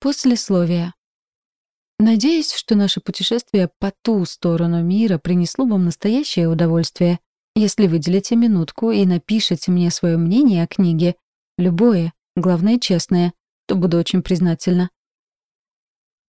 Послесловие. Надеюсь, что наше путешествие по ту сторону мира принесло вам настоящее удовольствие. Если выделите минутку и напишите мне свое мнение о книге, любое, главное честное, то буду очень признательна.